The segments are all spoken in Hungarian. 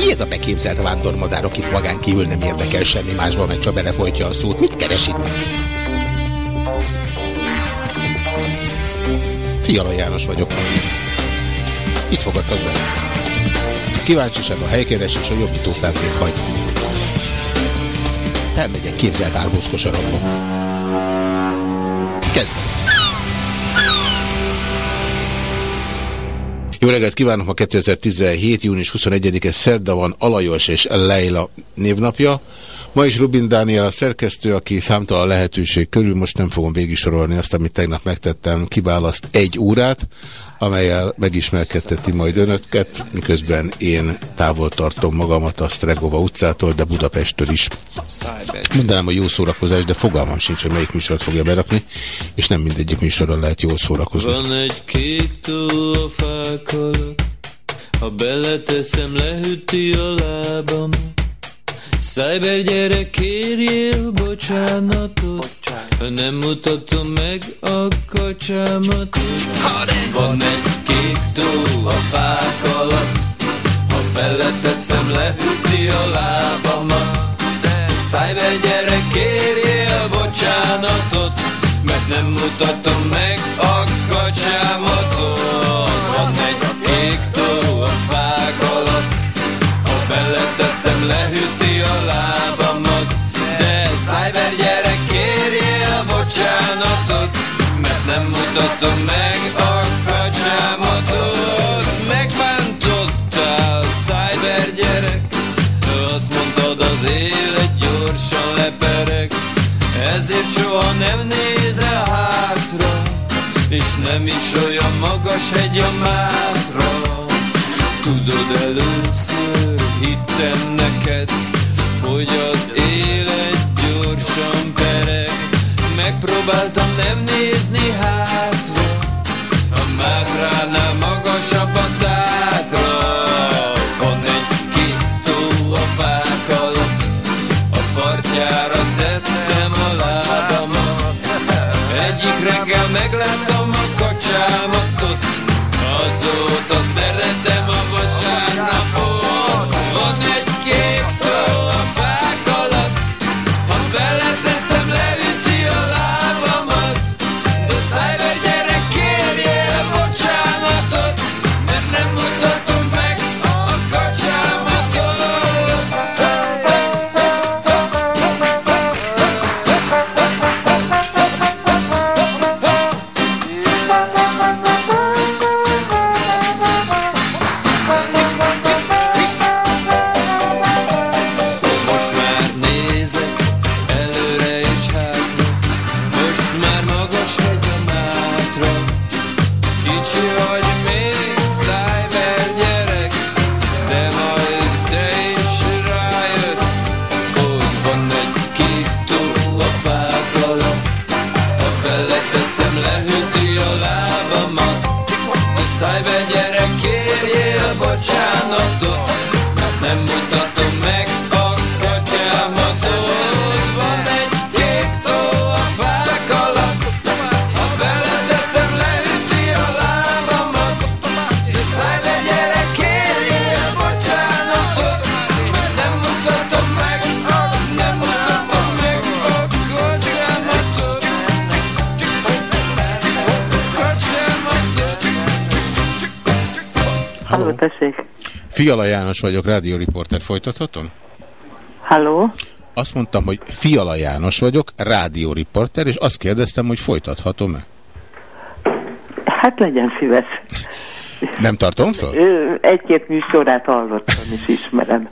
Ki ez a beképzelt vándormadár, akit magán kívül nem érdekel semmi másban, mert csak belefolytja a szót? Mit keres itt? Fiala János vagyok. Itt fogadtak be. Kíváncsiság a helykeresés a jobbító szándék hagy. Elmegyek képzelt árbózkosarabba. Kezdem. Jó reggelt kívánok! Ma 2017. június 21-e szerda van Alajos és Leila névnapja. Ma is Rubin Dániel a szerkesztő, aki számtalan lehetőség körül, most nem fogom végisorolni azt, amit tegnap megtettem, kiválaszt egy órát, amelyel megismerkedteti majd önöket, miközben én távol tartom magamat a Stregova utcától, de Budapesttől is. Mondanám, hogy jó szórakozás, de fogalmam sincs, hogy melyik műsort fogja berakni, és nem mindegyik műsorral lehet jól szórakozni. Van egy kék tó a ha beleteszem, lehűti a lábam. Szájber gyere, kérjél bocsánatot. Ha nem mutatom meg a kacsámat. Van egy kék tó a fák alatt. Ha beleteszem, lehűti a lábamat. Szájber gyere, kérjél bocsánatot. Mert nem mutatom meg a soha nem nézel hátra És nem is olyan magas hegy a mátra. Tudod először hittem neked Hogy az élet gyorsan pereg. Megpróbáltam Fiala János vagyok, rádióriporter, folytathatom? Halló? Azt mondtam, hogy Fiala János vagyok, rádióriporter, és azt kérdeztem, hogy folytathatom-e? Hát legyen szíves. Nem tartom föl? Egy-két műsorát hallottam, és ismerem.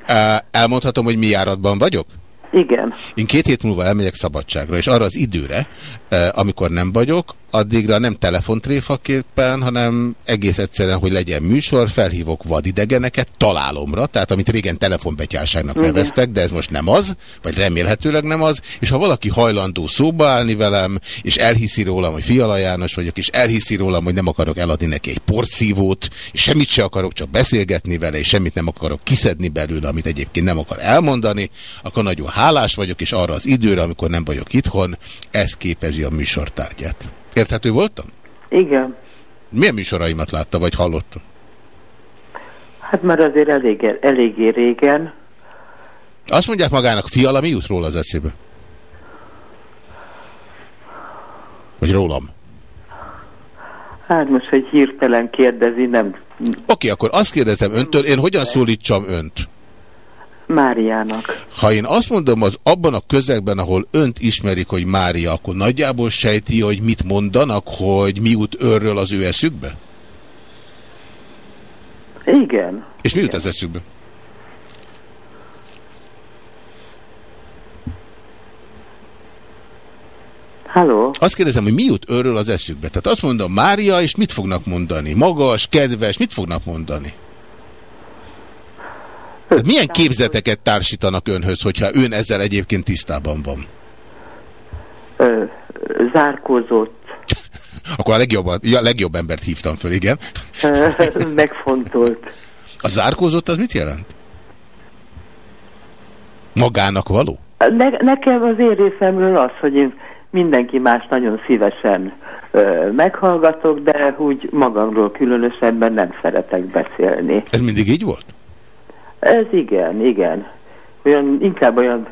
Elmondhatom, hogy mi járatban vagyok? Igen. Én két hét múlva elmegyek szabadságra, és arra az időre, amikor nem vagyok, addigra nem telefontréfaképpen, hanem egész egyszerűen, hogy legyen műsor, felhívok vadidegeneket találomra, tehát amit régen telefonbetyárságnak Igen. neveztek, de ez most nem az, vagy remélhetőleg nem az, és ha valaki hajlandó szóba állni velem, és elhiszi rólam, hogy Fiala János vagyok, és elhiszi rólam, hogy nem akarok eladni neki egy porszívót, és semmit se akarok, csak beszélgetni vele, és semmit nem akarok kiszedni belőle, amit egyébként nem akar elmondani, akkor nagyon hálás vagyok, és arra az időre, amikor nem vagyok itthon, ez képezi a műsortárgyát. Érthető voltam? Igen. Milyen műsoraimat látta, vagy hallotta? Hát már azért elég, eléggé régen. Azt mondják magának, fiala, mi jut róla az eszébe? Vagy rólam? Hát most, hogy hirtelen kérdezi, nem Oké, akkor azt kérdezem öntől, én hogyan szólítsam önt? Máriának. Ha én azt mondom, az abban a közegben, ahol önt ismerik, hogy Mária, akkor nagyjából sejti, hogy mit mondanak, hogy mi jut őrről az ő eszükbe? Igen. És mi jut az eszükbe? Halló? Azt kérdezem, hogy mi jut őről az eszükbe. Tehát azt mondom, Mária, és mit fognak mondani? Magas, kedves, mit fognak mondani? Tehát milyen képzeteket társítanak önhöz, hogyha ön ezzel egyébként tisztában van? Ö, zárkózott, Akkor a legjobb, ja, legjobb embert hívtam föl, igen. ö, megfontolt. A zárkózott az mit jelent? Magának való? Ne, nekem az én részemről az, hogy én mindenki más nagyon szívesen ö, meghallgatok, de úgy magamról különösebben nem szeretek beszélni. Ez mindig így volt? Ez igen, igen. Olyan, inkább olyan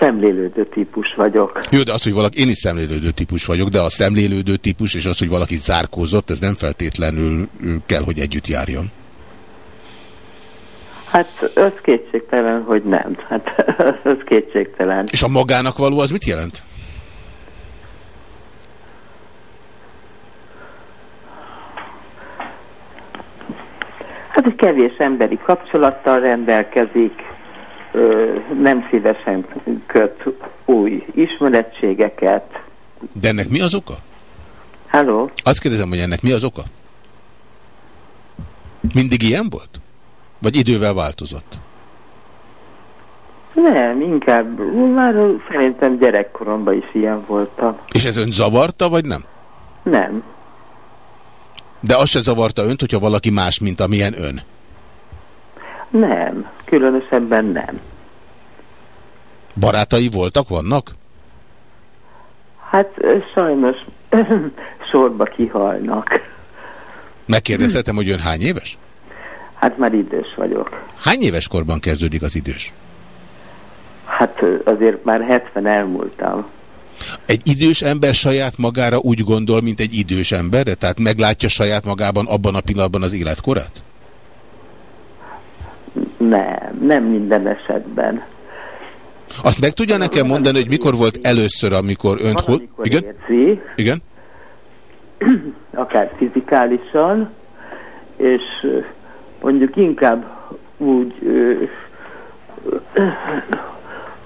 szemlélődő típus vagyok. Jó, de az, hogy valaki, én is szemlélődő típus vagyok, de a szemlélődő típus és az, hogy valaki zárkózott, ez nem feltétlenül kell, hogy együtt járjon. Hát az kétségtelen, hogy nem. Hát az kétségtelen. És a magának való az mit jelent? Hát egy kevés emberi kapcsolattal rendelkezik, nem szívesen köt új ismerettségeket. De ennek mi az oka? Halló? Azt kérdezem, hogy ennek mi az oka? Mindig ilyen volt? Vagy idővel változott? Nem, inkább már szerintem gyerekkoromban is ilyen voltam. És ez ön zavarta, vagy nem? Nem. De az se zavarta önt, hogyha valaki más, mint amilyen ön. Nem. Különösebben nem. Barátai voltak, vannak? Hát sajnos sorba kihalnak. Megkérdezhetem, hogy ön hány éves? Hát már idős vagyok. Hány éves korban kezdődik az idős? Hát azért már 70 elmúltam. Egy idős ember saját magára úgy gondol, mint egy idős emberre? Tehát meglátja saját magában abban a pillanatban az életkorát? Nem, nem minden esetben. Azt meg tudja nekem mondani, hogy mikor volt először, amikor önt... Van, Igen? érzi, Igen? akár fizikálisan, és mondjuk inkább úgy,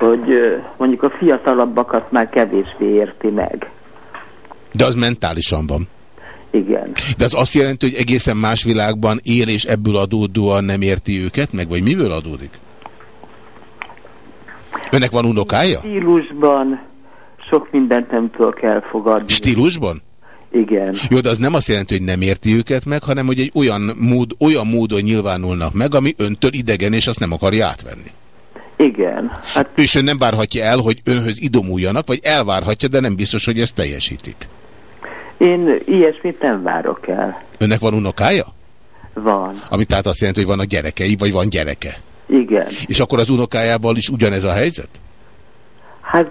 hogy mondjuk a fiatalabbakat már kevésbé érti meg. De az mentálisan van. Igen. De az azt jelenti, hogy egészen más világban él, és ebből adódóan nem érti őket meg? Vagy miből adódik? Önnek van unokája? Stílusban sok mindent nem tudok elfogadni. Stílusban? Igen. Jó, de az nem azt jelenti, hogy nem érti őket meg, hanem hogy egy olyan, mód, olyan módon nyilvánulnak meg, ami öntől idegen, és azt nem akarja átvenni. Igen. Hát És ön nem várhatja el, hogy önhöz idomuljanak, vagy elvárhatja, de nem biztos, hogy ezt teljesítik. én ilyesmit nem várok el. Önnek van unokája? Van. Ami tehát azt jelenti, hogy vannak gyerekei, vagy van gyereke. Igen. És akkor az unokájával is ugyanez a helyzet? Hát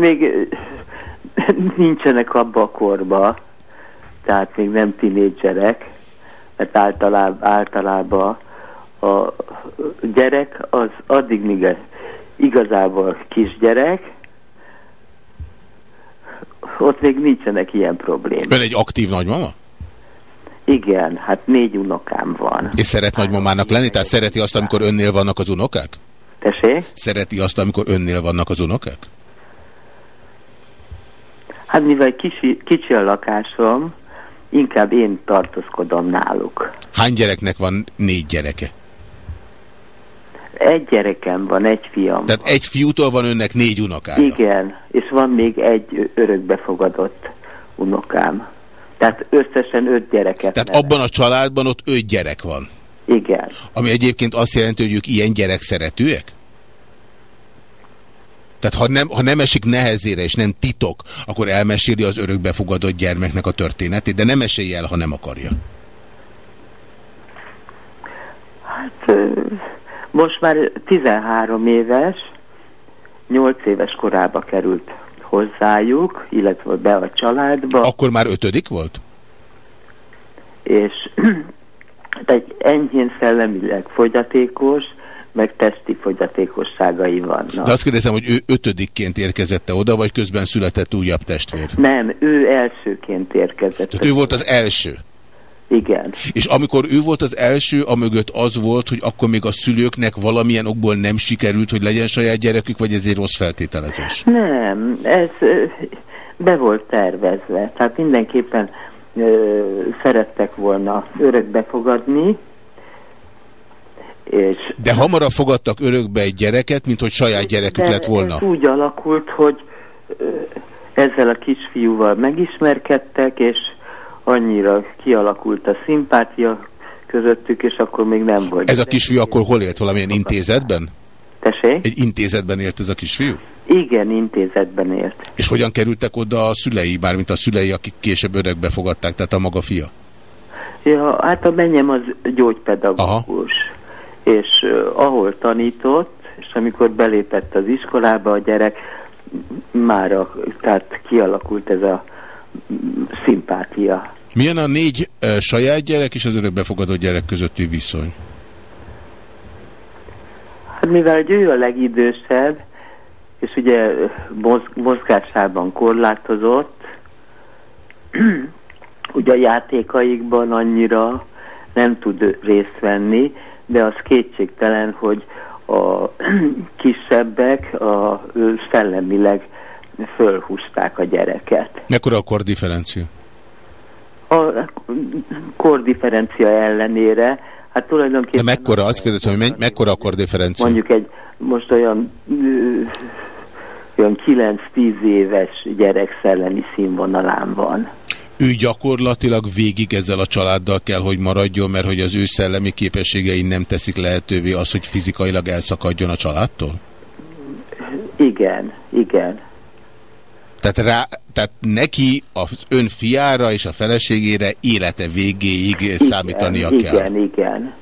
még nincsenek abba a korba, tehát még nem tinédzserek, mert általában, általában a gyerek az addig még igazából kisgyerek, ott még nincsenek ilyen problémák. Ön egy aktív nagymama? Igen, hát négy unokám van. És szeret nagymamának lenni? Tehát szereti azt, amikor önnél vannak az unokák? Tessék? Szereti azt, amikor önnél vannak az unokák? Hát mivel kicsi, kicsi a lakásom, inkább én tartózkodom náluk. Hány gyereknek van négy gyereke? Egy gyerekem van, egy fiam. Tehát egy fiútól van önnek négy unokája. Igen, és van még egy örökbefogadott unokám. Tehát összesen öt gyereket. Tehát nevel. abban a családban ott öt gyerek van. Igen. Ami egyébként azt jelenti, hogy ők ilyen gyerek szeretőek? Tehát ha nem, ha nem esik nehezére és nem titok, akkor elmeséli az örökbefogadott gyermeknek a történetét, de nem mesélje el, ha nem akarja. Hát ö, most már 13 éves, 8 éves korába került hozzájuk, illetve be a családba, Akkor már ötödik volt? és egy enyhén szellemileg fogyatékos, meg testi fogyatékosságai vannak. De azt kérdezem, hogy ő ötödikként érkezette oda, vagy közben született újabb testvér? Nem, ő elsőként érkezett. Tehát ő volt az első. Igen. És amikor ő volt az első, amögött az volt, hogy akkor még a szülőknek valamilyen okból nem sikerült, hogy legyen saját gyerekük, vagy ez egy rossz feltételezés? Nem, ez be volt tervezve. Tehát mindenképpen ö, szerettek volna örökbe fogadni, és De hamarabb fogadtak örökbe egy gyereket, mint hogy saját gyerekük lett volna. Ez úgy alakult, hogy ö, ezzel a kisfiúval megismerkedtek, és annyira kialakult a szimpátia közöttük, és akkor még nem volt. Ez a kisfiú akkor hol élt? Valamilyen intézetben? Tessék? Egy intézetben élt ez a kisfiú? Igen, intézetben élt. És hogyan kerültek oda a szülei, bármint a szülei, akik később örökbe fogadták, tehát a maga fia? Ja, hát a mennyem az gyógypedagógus, Aha. és uh, ahol tanított, és amikor belépett az iskolába a gyerek, már a, tehát kialakult ez a szimpátia. Milyen a négy uh, saját gyerek és az örökbefogadott gyerek közötti viszony? Hát mivel hogy ő a legidősebb, és ugye moz, mozgásában korlátozott, ugye a játékaikban annyira nem tud részt venni, de az kétségtelen, hogy a kisebbek a szellemileg fölhúzták a gyereket. Mekkora a kordifferencia? A kordifferencia ellenére, hát De tulajdonképpen... mekkora? Azt kérdezem, hogy me mekkora a kordifferencia? mondjuk egy most olyan olyan 9-10 éves gyerek szellemi színvonalán van. Ő gyakorlatilag végig ezzel a családdal kell, hogy maradjon, mert hogy az ő szellemi képességei nem teszik lehetővé az, hogy fizikailag elszakadjon a családtól? Igen, igen. Tehát, rá, tehát neki az ön fiára és a feleségére élete végéig igen számítania kell. Igen, igen.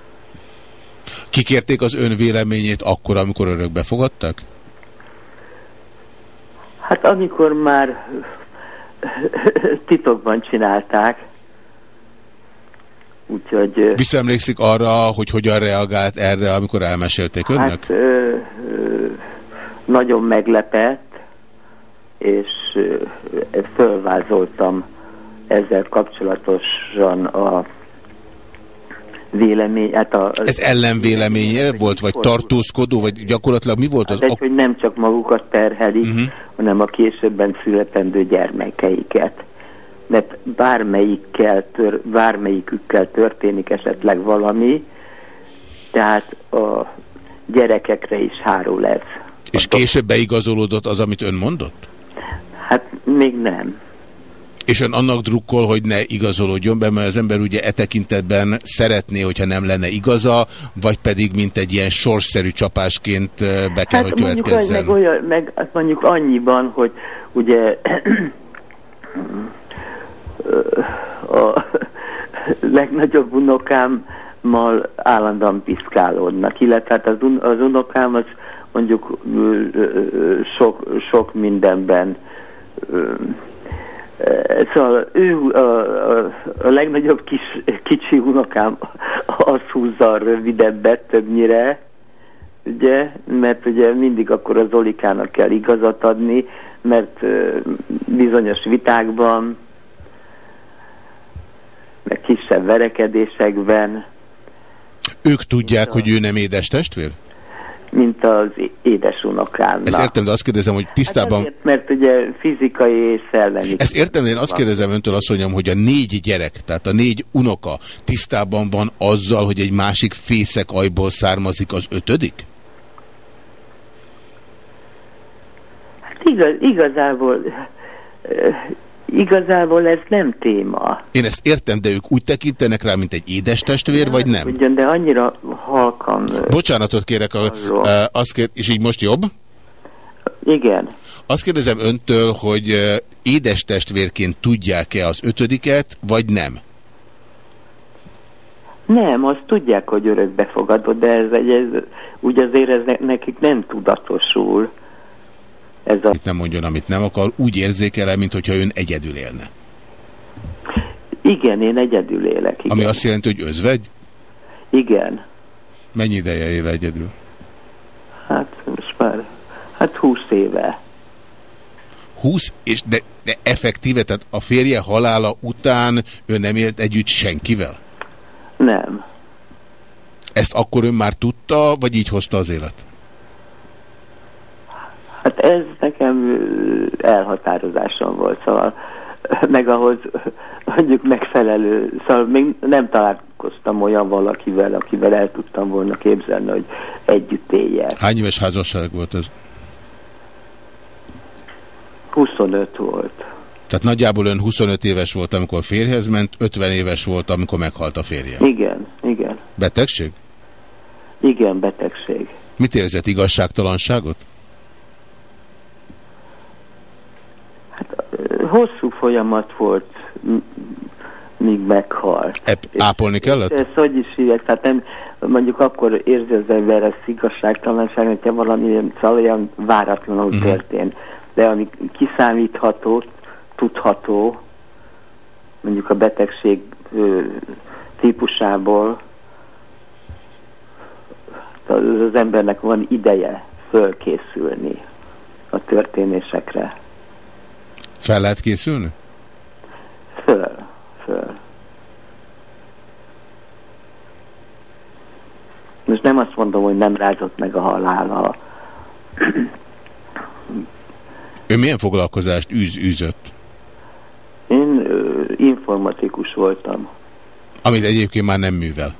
Kikérték az ön véleményét akkor, amikor örökbe fogadtak? Hát amikor már titokban csinálták, úgyhogy Visszaemlékszik arra, hogy hogyan reagált erre, amikor elmesélték önnek? hát ö, ö, nagyon meglepett, és fölvázoltam ezzel kapcsolatosan a vélemény, hát a, Ez ellenvéleménye volt, vagy tartózkodó, vagy gyakorlatilag mi volt az Hát egy, hogy nem csak magukat terhelik, Mhm. uh-huh. hanem a későbben születendő gyermekeiket. Mert bármelyikkel, tör, bármelyikükkel történik esetleg valami, tehát a gyerekekre is hárul ez. És később beigazolódott az, amit ön mondott? Hát még nem. És ön annak drukkol, hogy ne igazolódjon be, mert az ember ugye e tekintetben szeretné, hogyha nem lenne igaza, vagy pedig mint egy ilyen sorsszerű csapásként be kell, Hát mondjuk, hogy következzen. meg, olyan, meg azt mondjuk annyiban, hogy ugye a legnagyobb unokámmal állandóan piszkálódnak, illetve hát az, un, az unokám az mondjuk sok, sok mindenben Szóval ő a, a, a legnagyobb kis, kicsi unokám az húzza a rövidebbet többnyire, ugye, mert ugye mindig akkor az Zolikának kell igazat adni, mert bizonyos vitákban, meg kisebb verekedésekben, Ők tudják, hogy ő nem édes testvér? Mint az édesunokámnak. Ezt értem, de azt kérdezem, hogy Hát tisztában... ezért, mert ugye fizikai és szellemi. Ezt értem, de én azt kérdezem öntől, azt mondjam, hogy a négy gyerek, tehát a négy unoka tisztában van azzal, hogy egy másik fészek ajból származik az ötödik? Hát igaz, igazából, ö, igazából ez nem téma. Én ezt értem, de ők úgy tekintenek rá, mint egy édes testvér, vagy nem? Ugyan, de annyira halkan. Ö, Bocsánatot kérek, a, a, azt kér, és így most jobb? Igen. Azt kérdezem öntől, hogy édes testvérként tudják-e az ötödiket, vagy nem? Nem, azt tudják, hogy örökbefogadott, de ez, egy- ez úgy azért ez ne- nekik nem tudatosul. Ez a, Itt nem mondjon, amit nem akar, úgy érzékel mint hogyha ön egyedül élne. igen, én egyedül élek. Igen. Ami azt jelenti, hogy özvegy? igen. Mennyi ideje él egyedül? Hát most már, hát húsz éve. 20, és de, de effektíve, tehát a férje halála után ő nem élt együtt senkivel? Nem. Ezt akkor ön már tudta, vagy így hozta az élet? Hát ez nekem elhatározásom volt, szóval meg ahhoz mondjuk megfelelő, szóval még nem találkoztam olyan valakivel, akivel el tudtam volna képzelni, hogy együtt éljek. Hány éves házasság volt ez? 25 volt. Tehát nagyjából ön 25 éves volt, amikor férjhez ment, 50 éves volt, amikor meghalt a férje. Igen, igen. Betegség? Igen, betegség. Mit érzett, igazságtalanságot? Ö, Hosszú folyamat volt, míg meghalt. Ebb ápolni kellett? Ez hogy is hívják, tehát nem, mondjuk akkor érzi az ember ezt igazságtalanság, hogyha valami szóval olyan váratlanul Mhm. uh-huh. történt. De ami kiszámítható, tudható, mondjuk a betegség ö, típusából, az, az embernek van ideje fölkészülni a történésekre. Fel lehet készülni? Föl. Most nem azt mondom, hogy nem rázott meg a halála. Ő milyen foglalkozást űz, űzött? Én ö, informatikus voltam. Amit egyébként már nem művel.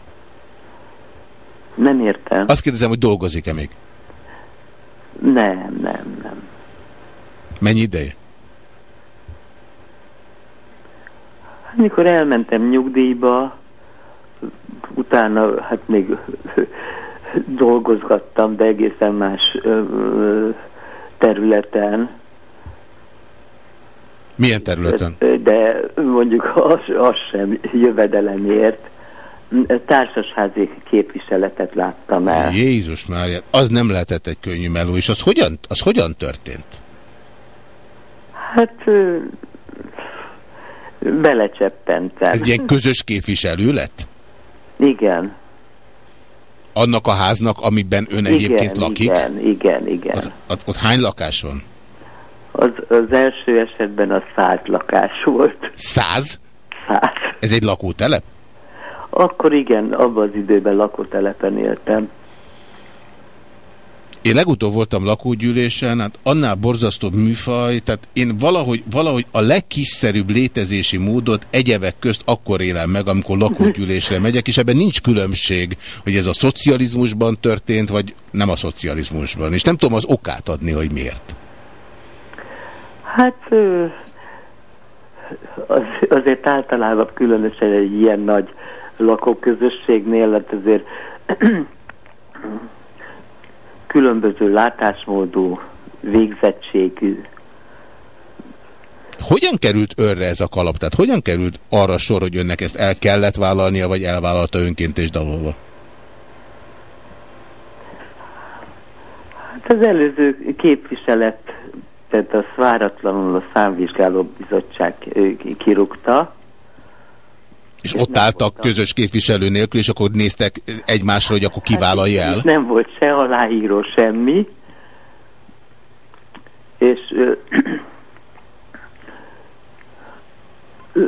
Nem értem. Azt kérdezem, hogy dolgozik-e még? Nem, nem, nem. Mennyi ideje? Mikor elmentem nyugdíjba, utána hát még dolgozgattam, de egészen más területen. Milyen területen? De mondjuk az, az sem jövedelemért. Társasházi képviseletet láttam el. Jézus Mária, az nem lehetett egy könnyű meló, és az hogyan, az hogyan történt? Hát ö, belecseppentem. Ez ilyen közös képviselő lett? Igen. Annak a háznak, amiben ön egyébként igen, lakik? Igen, igen, igen. Ott, ott, ott hány lakás van? Az, az első esetben a száz lakás volt. Száz? Száz. Ez egy lakótelep? Akkor igen, abban az időben lakótelepen éltem. Én legutóbb voltam lakógyűlésen, hát annál borzasztóbb műfaj, tehát én valahogy, valahogy a legkiszerűbb létezési módot egyebek közt akkor élem meg, amikor lakógyűlésre megyek, és ebben nincs különbség, hogy ez a szocializmusban történt, vagy nem a szocializmusban. És nem tudom az okát adni, hogy miért. Hát az, azért általában különösen egy ilyen nagy lakóközösségnél, hát azért különböző látásmódú, végzettségű. Hogyan került önre ez a kalap? Tehát hogyan került arra sor, hogy önnek ezt el kellett vállalnia, vagy elvállalta önként és dalolva? Hát az előző képviselet, tehát az váratlanul a számvizsgáló bizottság kirúgta. És ott álltak voltam. közös képviselő nélkül, és akkor néztek egymásra, hogy akkor kivállalja el. És nem volt se aláíró, semmi. És ö,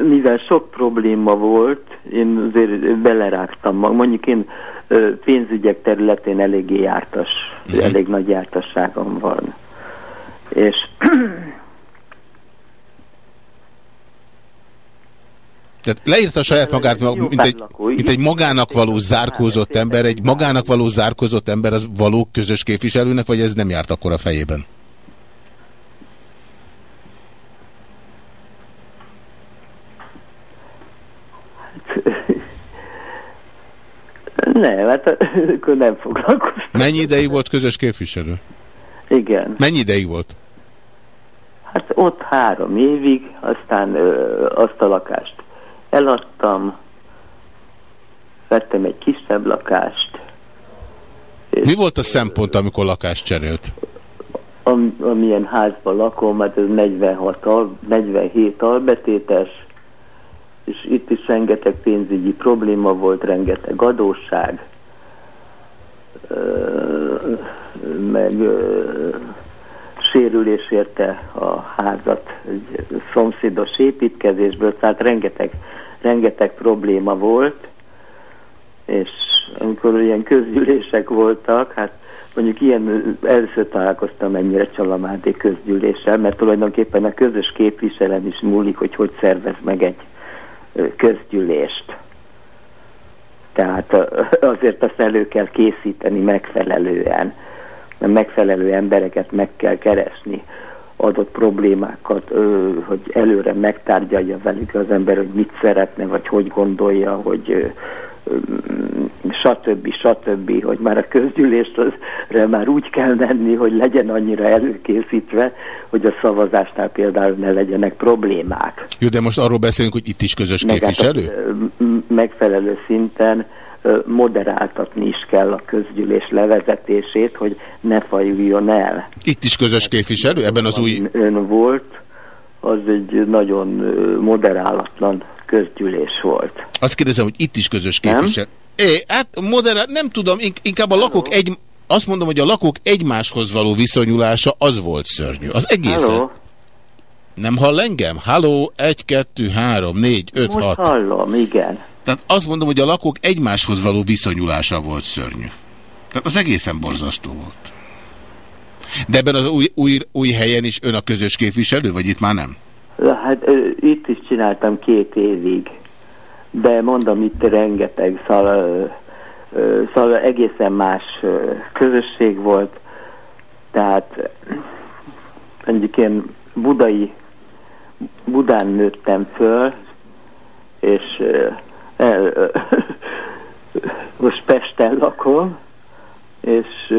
mivel sok probléma volt, én azért belerágtam mag. Mondjuk én ö, pénzügyek területén eléggé jártas, Mhm. elég nagy jártasságom van. És Tehát leírta saját magát, mint egy, mint egy magának való zárkózott ember, egy magának való zárkózott ember az való közös képviselőnek, vagy ez nem járt akkor a fejében? nem, hát akkor nem foglalkoztam. Mennyi ideig volt közös képviselő? Igen. Mennyi ideig volt? Hát ott három évig, aztán ö, azt a lakást eladtam, vettem egy kisebb lakást. Mi volt a szempont, amikor lakást cserélt? Am, amilyen házban lakom, hát ez 46, al, 47 albetétes, és itt is rengeteg pénzügyi probléma volt, rengeteg adósság, meg sérülés érte a házat szomszédos építkezésből, tehát rengeteg, rengeteg probléma volt, és amikor ilyen közgyűlések voltak, hát mondjuk ilyen először találkoztam ennyire csalamádé közgyűléssel, mert tulajdonképpen a közös képviselem is múlik, hogy hogy szervez meg egy közgyűlést. Tehát azért azt elő kell készíteni megfelelően, megfelelő embereket meg kell keresni, adott problémákat, hogy előre megtárgyalja velük az ember, hogy mit szeretne, vagy hogy gondolja, hogy stb. stb., hogy már a közgyűlésre már úgy kell menni, hogy legyen annyira előkészítve, hogy a szavazásnál például ne legyenek problémák. Jó, de most arról beszélünk, hogy itt is közös hát képviselő? megfelelő szinten moderáltatni is kell a közgyűlés levezetését, hogy ne fajuljon el. Itt is közös képviselő? Ebben az új... Ön volt, az egy nagyon moderálatlan közgyűlés volt. Azt kérdezem, hogy itt is közös Nem? képviselő. É, hát moderál, nem tudom, ink- inkább a lakók egy... Azt mondom, hogy a lakók egymáshoz való viszonyulása az volt szörnyű. Az egész. Halló? Nem hall engem? Halló, 1, 2, 3, 4, 5, Most 6. hallom, igen. Tehát azt mondom, hogy a lakók egymáshoz való viszonyulása volt szörnyű. Tehát az egészen borzasztó volt. De ebben az új, új, új helyen is ön a közös képviselő, vagy itt már nem? Hát itt is csináltam két évig, de mondom, itt rengeteg, szóval, szóval egészen más közösség volt, tehát mondjuk én budai, Budán nőttem föl, és most Pesten lakom, és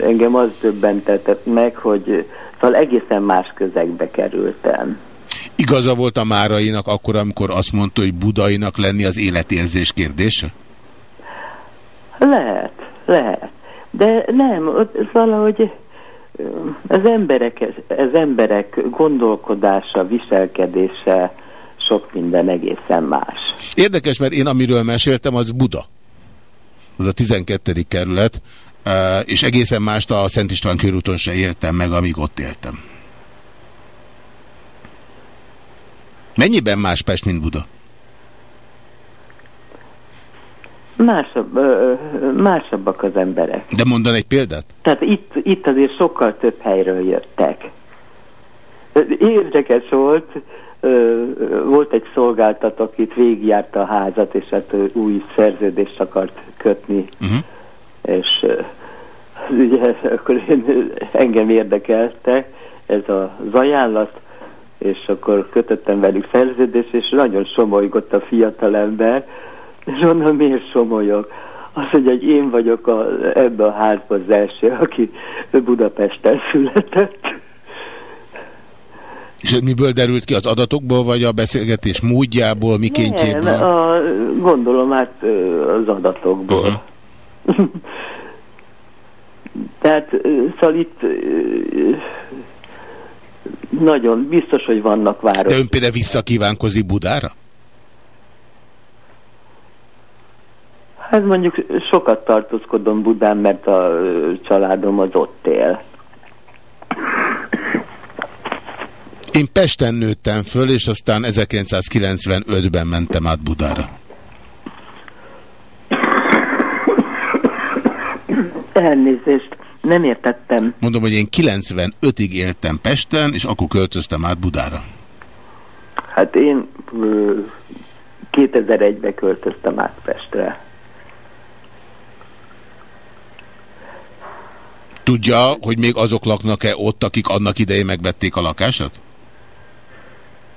engem az döbbentetett meg, hogy szóval egészen más közegbe kerültem. Igaza volt a Márainak akkor, amikor azt mondta, hogy budainak lenni az életérzés kérdése? Lehet, lehet. De nem, valahogy az emberek, az emberek gondolkodása, viselkedése sok minden egészen más. Érdekes, mert én amiről meséltem, az Buda. Az a 12. kerület, eh, és egészen mást a Szent István körúton se éltem meg, amíg ott éltem. Mennyiben más Pest, mint Buda? Másabb, másabbak az emberek. De mondan egy példát? Tehát itt, itt azért sokkal több helyről jöttek. Érdekes volt, volt egy szolgáltató, aki itt végigjárta a házat, és hát új szerződést akart kötni, Uh-huh. és ugye akkor én, engem érdekelte ez az ajánlat, és akkor kötöttem velük szerződést, és nagyon somolygott a fiatalember, és mondom, miért somolyog? Mondja, hogy én vagyok a, ebbe a házba az első, aki Budapesten született. És miből derült ki az adatokból, vagy a beszélgetés módjából, Nem, mikéntjéből? a, gondolom hát az adatokból. Tehát szóval itt nagyon biztos, hogy vannak De városok. ön például visszakívánkozik Budára? Hát mondjuk sokat tartózkodom Budán, mert a családom az ott él. Én Pesten nőttem föl, és aztán 1995-ben mentem át Budára. Elnézést, nem értettem. Mondom, hogy én 95-ig éltem Pesten, és akkor költöztem át Budára. Hát én ö, 2001-ben költöztem át Pestre. Tudja, hogy még azok laknak-e ott, akik annak idején megvették a lakását?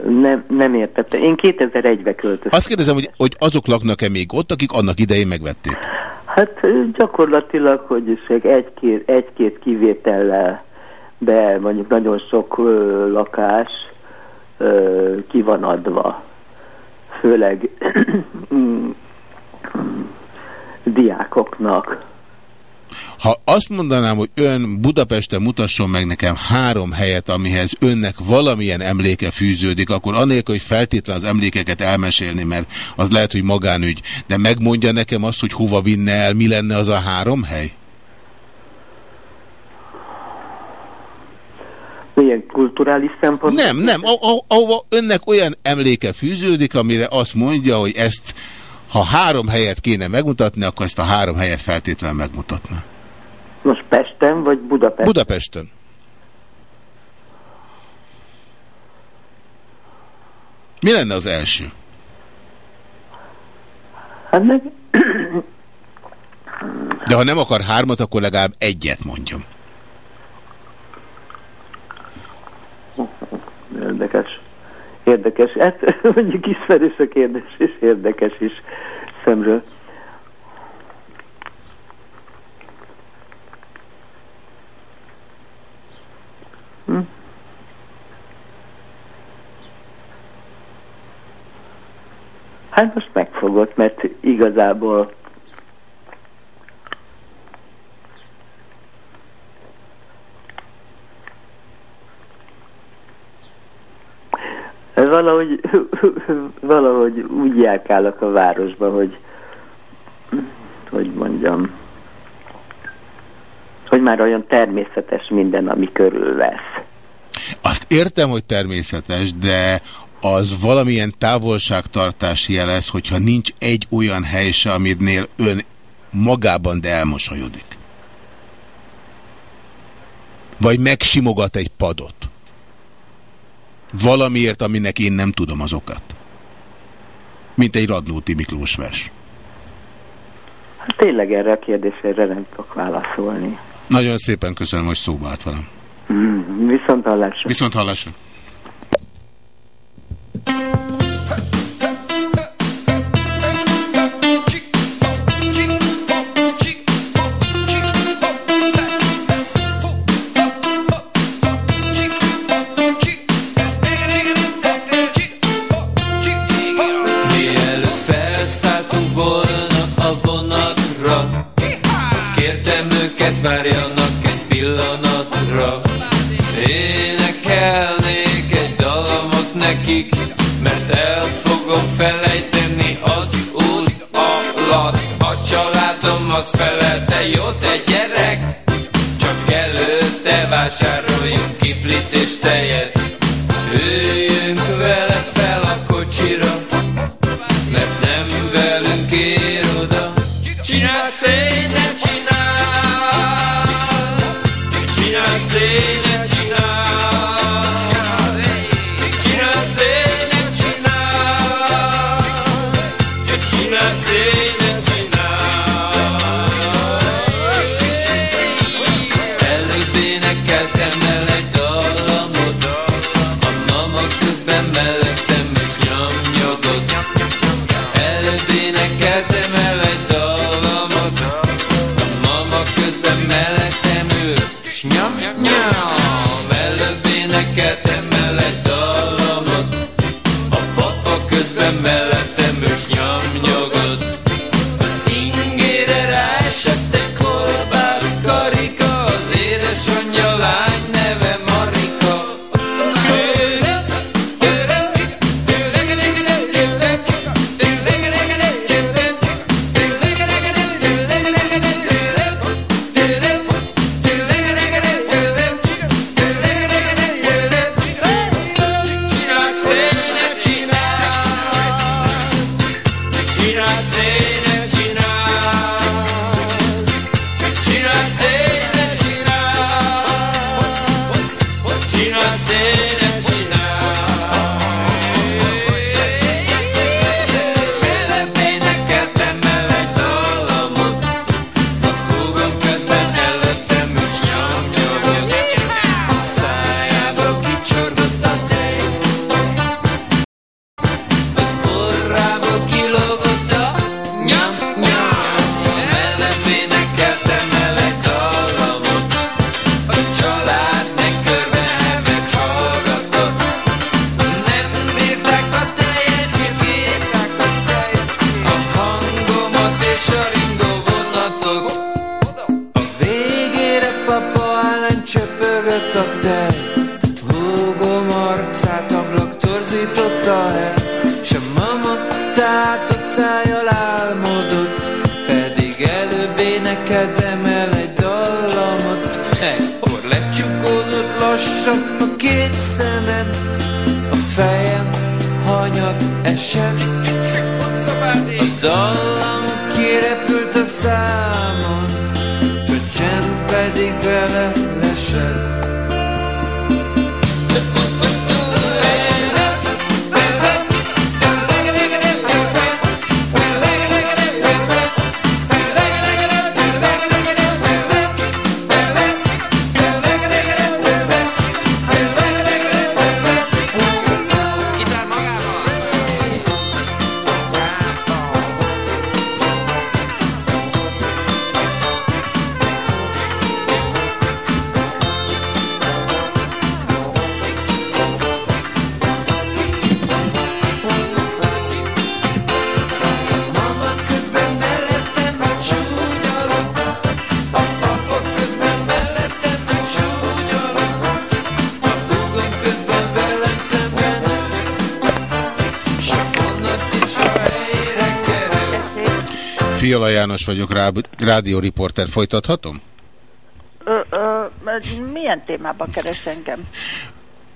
Nem, nem értettem. Én 2001-ben költöztem. Azt kérdezem, hogy, hogy azok laknak-e még ott, akik annak idején megvették? Hát gyakorlatilag, hogy egy-két, egy-két kivétellel, de mondjuk nagyon sok ö, lakás ö, ki van adva. Főleg mm, diákoknak. Ha azt mondanám, hogy ön Budapesten mutasson meg nekem három helyet, amihez önnek valamilyen emléke fűződik, akkor anélkül, hogy feltétlen az emlékeket elmesélni, mert az lehet, hogy magánügy, de megmondja nekem azt, hogy hova vinne el, mi lenne az a három hely? Milyen kulturális szempont? Nem, nem, ahova önnek olyan emléke fűződik, amire azt mondja, hogy ezt, ha három helyet kéne megmutatni, akkor ezt a három helyet feltétlenül megmutatna. Most Pesten vagy Budapesten? Budapesten. Mi lenne az első? Hát meg De ha nem akar hármat, akkor legalább egyet mondjon. érdekes. Érdekes. Hát mondjuk ismerős a kérdés, és érdekes is szemről. Hm? Hát most megfogott, mert igazából valahogy, úgy járkálok a városba, hogy hogy mondjam, hogy már olyan természetes minden, ami körülvesz. Azt értem, hogy természetes, de az valamilyen távolságtartás jelez, hogyha nincs egy olyan hely se, aminél ön magában, de elmosolyodik. Vagy megsimogat egy padot. Valamiért, aminek én nem tudom az okat. Mint egy Radnóti Miklós vers. Hát tényleg erre a kérdésre nem tudok válaszolni. Nagyon szépen köszönöm, hogy szóba állt velem. Mm, viszont hallásra. Viszont hallásra. Pillanatra Énekelnék egy dalamot nekik Mert el fogom felejteni az út alatt. A családom azt felelte, jó te gyerek Csak előtte vásároljunk kiflit és tejet. Üljünk vele fel a kocsira Fiala János vagyok, rá, rádióriporter, folytathatom? Ö, ö, milyen témában keres engem?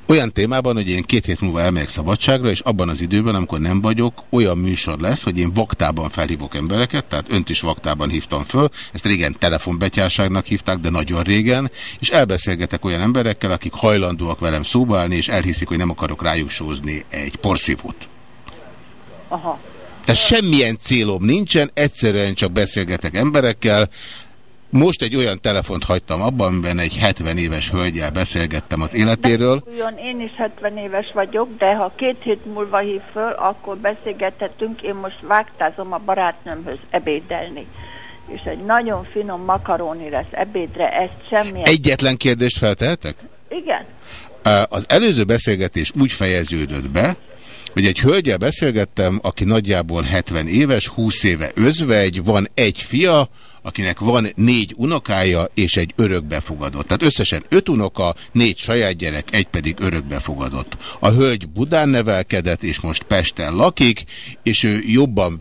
Olyan témában, hogy én két hét múlva elmegyek szabadságra, és abban az időben, amikor nem vagyok, olyan műsor lesz, hogy én vaktában felhívok embereket, tehát önt is vaktában hívtam föl, ezt régen telefonbetyárságnak hívták, de nagyon régen, és elbeszélgetek olyan emberekkel, akik hajlandóak velem szóba állni, és elhiszik, hogy nem akarok rájuk sózni egy porszívót. Aha. Tehát semmilyen célom nincsen, egyszerűen csak beszélgetek emberekkel. Most egy olyan telefont hagytam abban, amiben egy 70 éves hölgyel beszélgettem az életéről. Ugyan én is 70 éves vagyok, de ha két hét múlva hív föl, akkor beszélgethetünk. Én most vágtázom a barátnőmhöz ebédelni. És egy nagyon finom makaróni lesz ebédre, ezt semmilyen... Egyetlen kérdést feltehetek? Igen. Az előző beszélgetés úgy fejeződött be, hogy egy hölgyel beszélgettem, aki nagyjából 70 éves, 20 éve özvegy, van egy fia, akinek van négy unokája és egy örökbefogadott. Tehát összesen öt unoka, négy saját gyerek, egy pedig örökbefogadott. A hölgy Budán nevelkedett, és most Pesten lakik, és ő jobban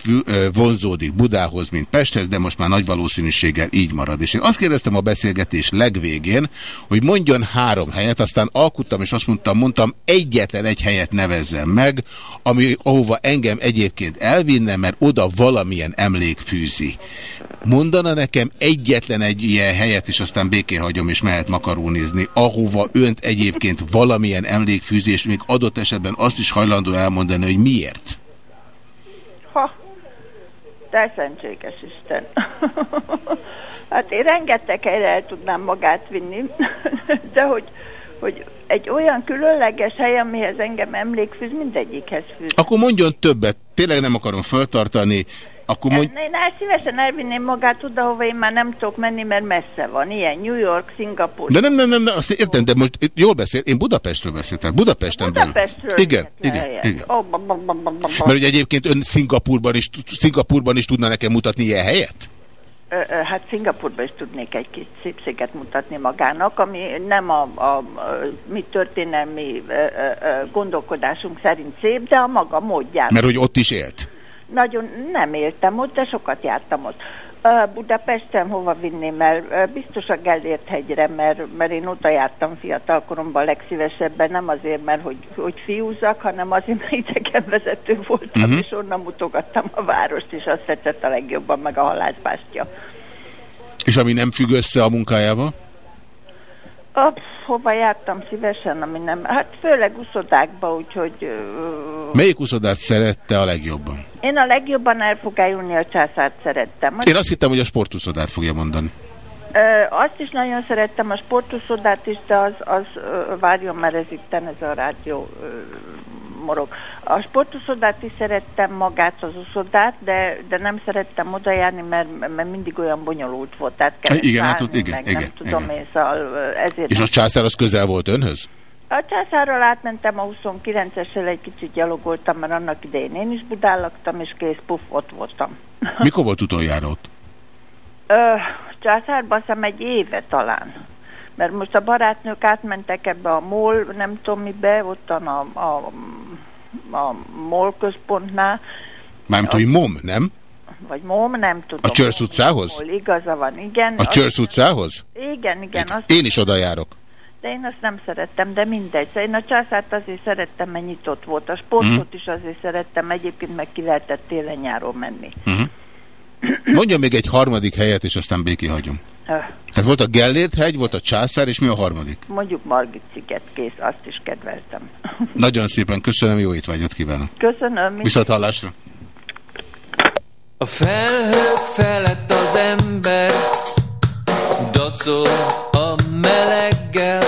vonzódik Budához, mint Pesthez, de most már nagy valószínűséggel így marad. És én azt kérdeztem a beszélgetés legvégén, hogy mondjon három helyet, aztán alkuttam, és azt mondtam, mondtam, egyetlen egy helyet nevezzem meg, ami, ahova engem egyébként elvinne, mert oda valamilyen emlék fűzi. Mondana nekem egyetlen egy ilyen helyet, és aztán békén hagyom, és mehet makarónizni, ahova önt egyébként valamilyen emlékfűzés, még adott esetben azt is hajlandó elmondani, hogy miért. Ha, te szentséges Isten. hát én rengeteg helyre el tudnám magát vinni, de hogy, hogy egy olyan különleges hely, amihez engem emlékfűz, mindegyikhez fűz. Akkor mondjon többet, tényleg nem akarom föltartani, akkor mondj... Én el szívesen elvinném magát oda, hova én már nem tudok menni, mert messze van. Ilyen New York, Szingapur. De nem, nem, nem, nem, azt értem, de most jól beszél, én Budapestről beszéltem, Budapesten belül. Budapestről Igen, lehetne igen, helyet. igen. Ó, ba, ba, ba, ba, ba. Mert ugye egyébként ön Szingapurban is, Szingapurban is tudna nekem mutatni ilyen helyet? Hát Szingapurban is tudnék egy kis szép sziget mutatni magának, ami nem a, a, a mi történelmi ö, ö, ö, gondolkodásunk szerint szép, de a maga módján. Mert hogy ott is élt. Nagyon nem éltem ott, de sokat jártam ott. Budapesten hova vinném el? Biztos a Gellért hegyre, mert, mert én oda jártam fiatalkoromban legszívesebben, nem azért, mert hogy, hogy fiúzzak, hanem azért, mert idegenvezető voltam, uh-huh. és onnan mutogattam a várost, és azt tetszett a legjobban, meg a halászbástya. És ami nem függ össze a munkájával? A, pff, hova jártam szívesen, ami nem... Hát főleg uszodákba, úgyhogy... Ö, Melyik uszodát szerette a legjobban? én a legjobban elfogályulni a császárt szerettem. Azt, Én azt hittem, hogy a sportuszodát fogja mondani. ö, azt is nagyon szerettem, a sportuszodát is, de az, az ö, várjon, mert ez itt ez a rádió ö, morog. A sportuszodát is szerettem magát az uszodát, de, de nem szerettem oda járni, mert, mert mindig olyan bonyolult volt. Tehát kellett Igen, hát várni, ott igen, meg igen, nem tudom igen. én, szóval ezért És a császár az közel volt önhöz? A császárral átmentem a 29-essel, egy kicsit gyalogoltam, mert annak idején én is Budán laktam, és kész, puff, ott voltam. Mikor volt utoljára ott? Ö, császárba azt hiszem egy éve talán. Mert most a barátnők átmentek ebbe a MOL, nem tudom mibe, ottan a, a, a MOL központnál. Mármint, hogy mom, nem? vagy Mom, nem tudom. A Csörsz utcához? Hol igaza van, igen. A Csörsz utcához? Igen, igen. Azt, Én is oda járok. de én azt nem szerettem, de mindegy. Szóval én a császárt azért szerettem, mert nyitott volt. A sportot Mhm. is azért szerettem, egyébként meg ki lehetett télen-nyáron menni. Mondja még egy harmadik helyet, és aztán béké hagyom. Hát volt a Gellért hegy, volt a Császár, és mi a harmadik? Mondjuk Margit sziget, kész, azt is kedveltem. Nagyon szépen köszönöm, jó étvágyat kívánok. Köszönöm. Viszont hallásra. A felhők felett az ember Dacol a meleggel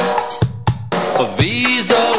A víz alatt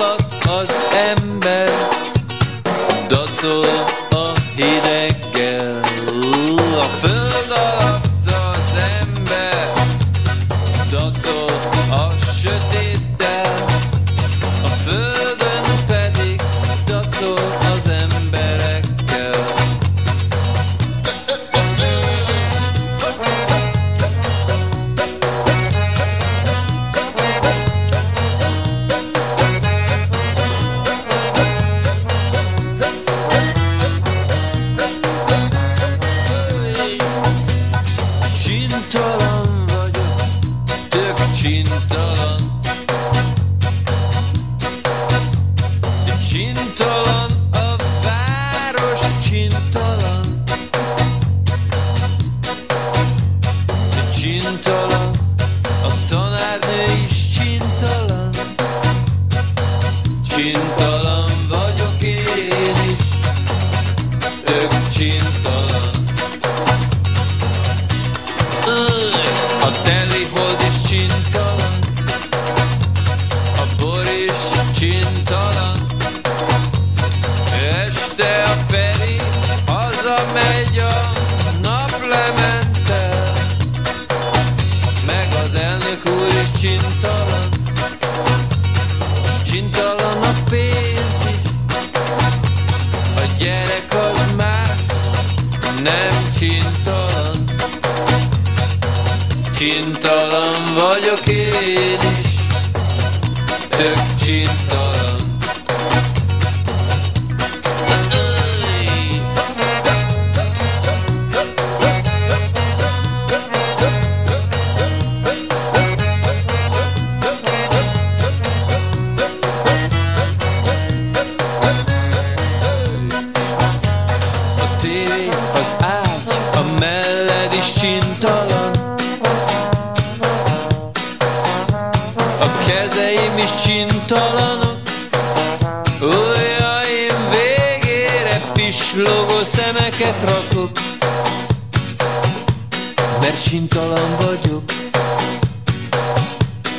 Mert csintalan vagyok.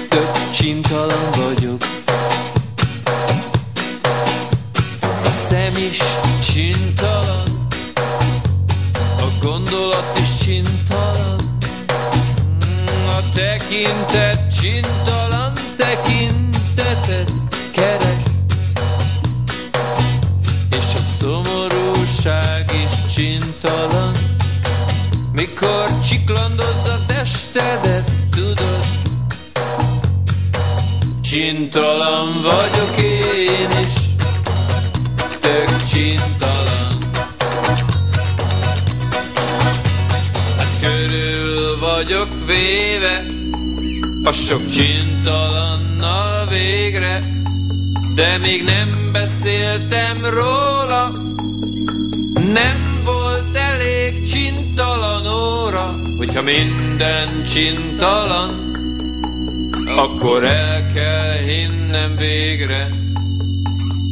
Tök csintalan beszéltem róla. Nem volt elég csintalan óra. Hogyha minden csintalan Akkor el kell hinnem végre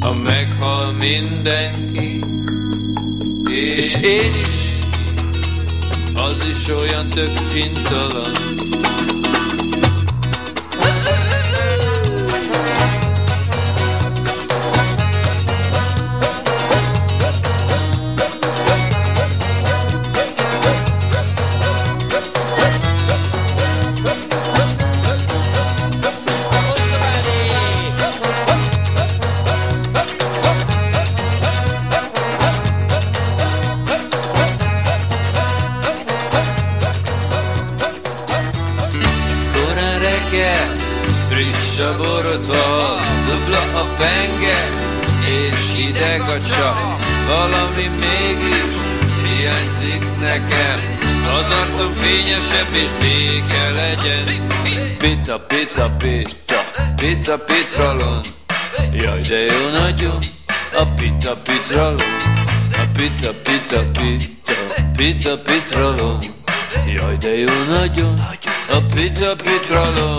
Ha meghal mindenki. És én is az is olyan tök csintalan pita, pitralon Jaj, de jó nagyon a pita, pitralon A pita, pita, pita, pita, pitralon Jaj, de jó nagyon a pita, pitralon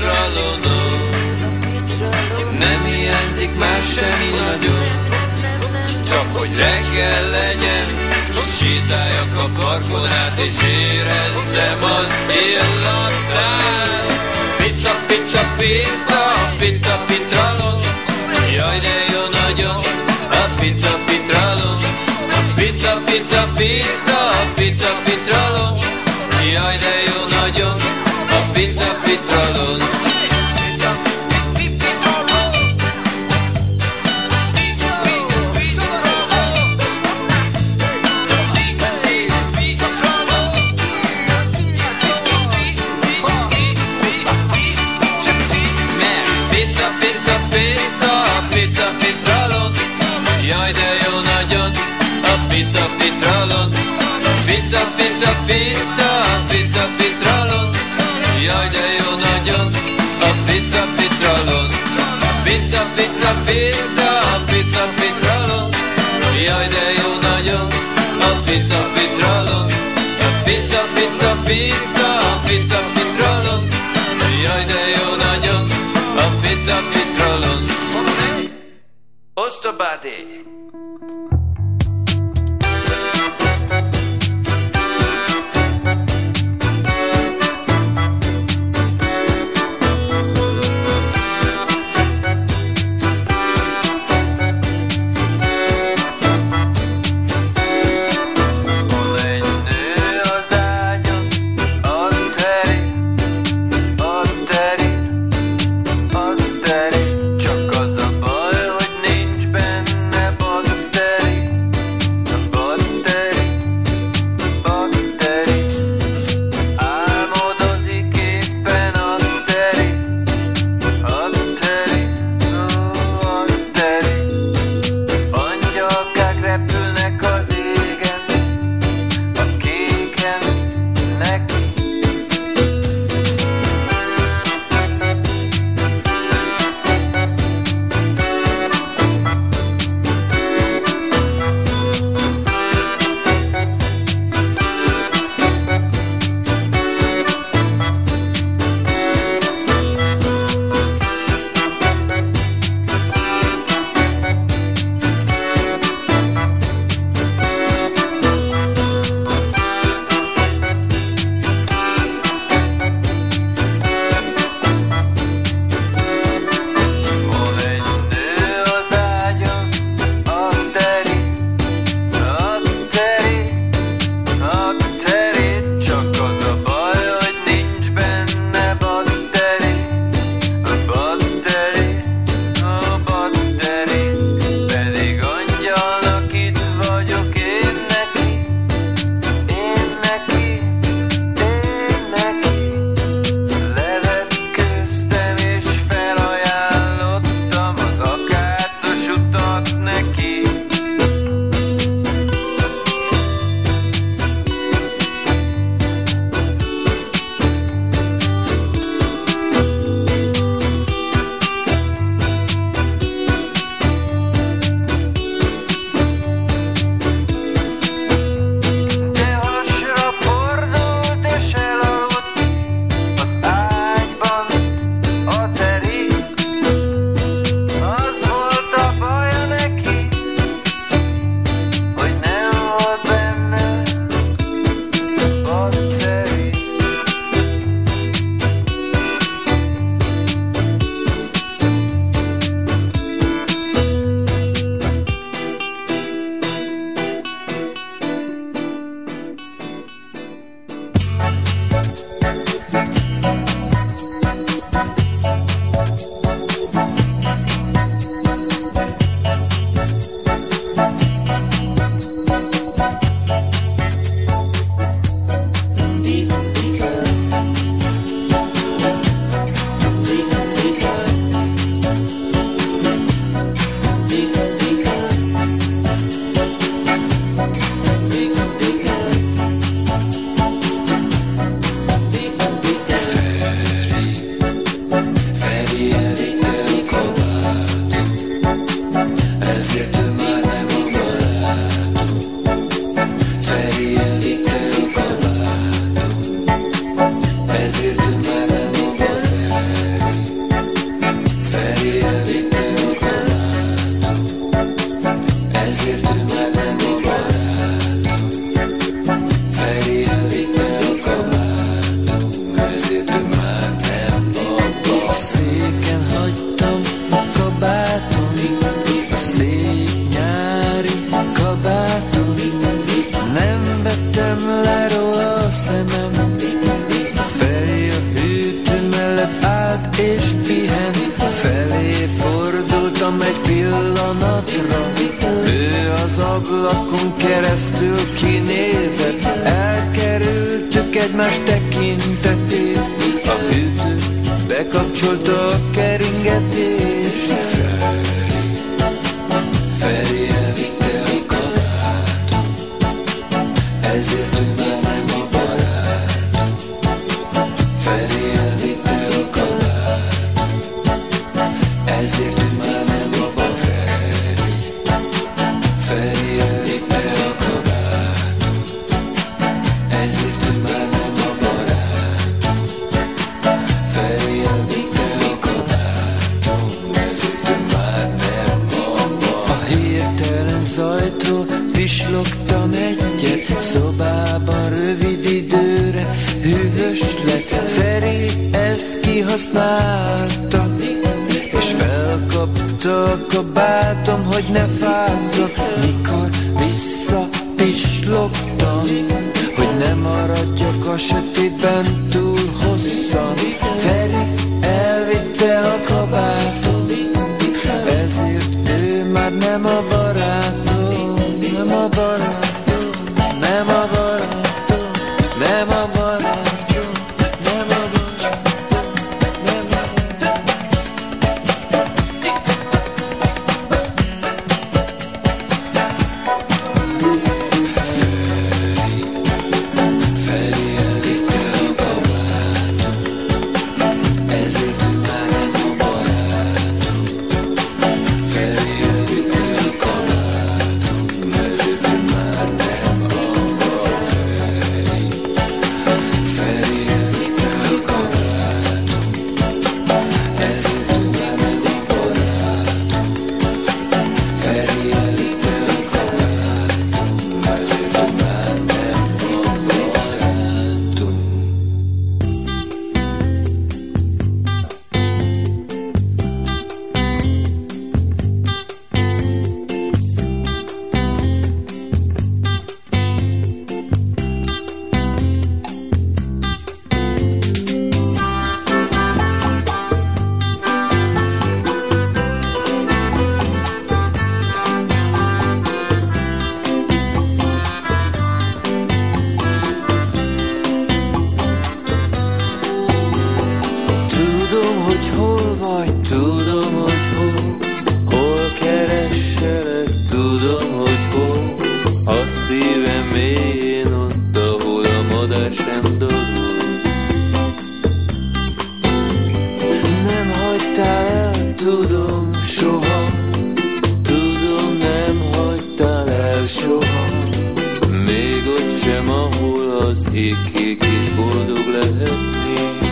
a pitralonon Nem hiányzik más semmi nagyon. Csak hogy reggel legyen Sétáljak a parkon át És érezzem az illatát. Pizza, pizza, pizza, pizza, pitralon Jaj, de jó nagyon. A pizza, pitralon Pizza, pizza, pizza, pizza, pitralon pita, pita, pitralon Jaj, de jó nagyon. A pita, pitralon Osztobádi! soha, még ott sem, ahol az ég kék is boldog lehetnék.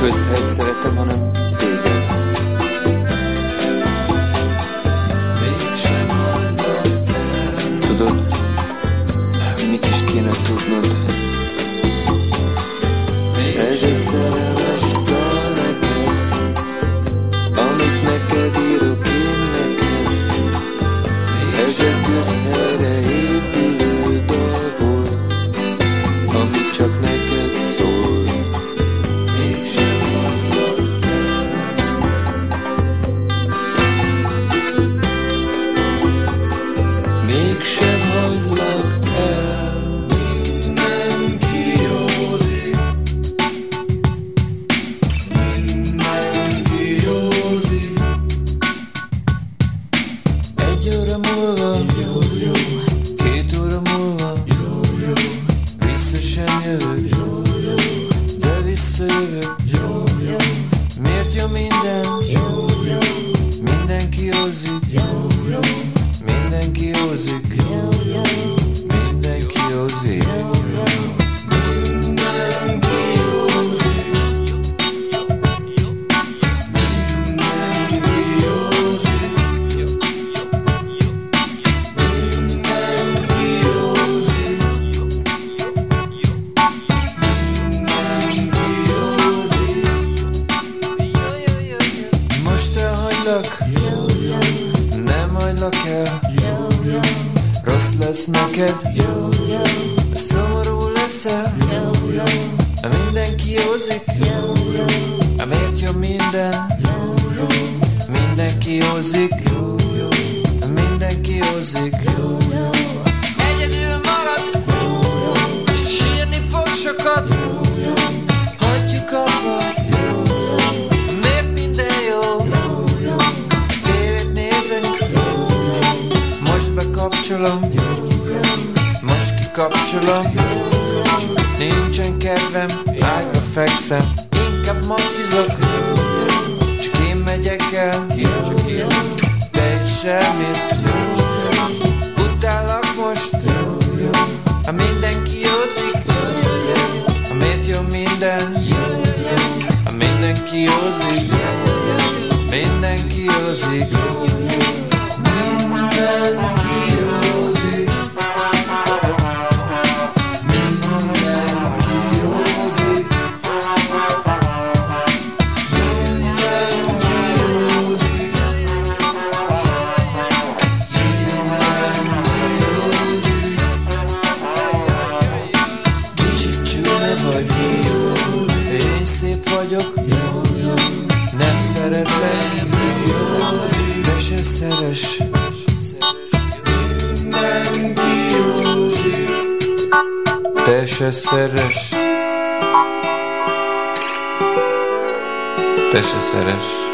közhelyt szeretem, hanem leszel, mindenki józik, miért jó minden, mindenki józik, mindenki józik, egyedül maradsz, és sírni fog sokat, hagyjuk abba, miért minden jó, tévét nézünk, most bekapcsolom, most kikapcsolom, nincsen kedvem, ágyba fekszem, inkább macizok, csak én megyek el, te is elmész, utállak most, ha mindenki józik, ha miért jó minden, ha mindenki józik, mindenki józik, szeres Te se szeres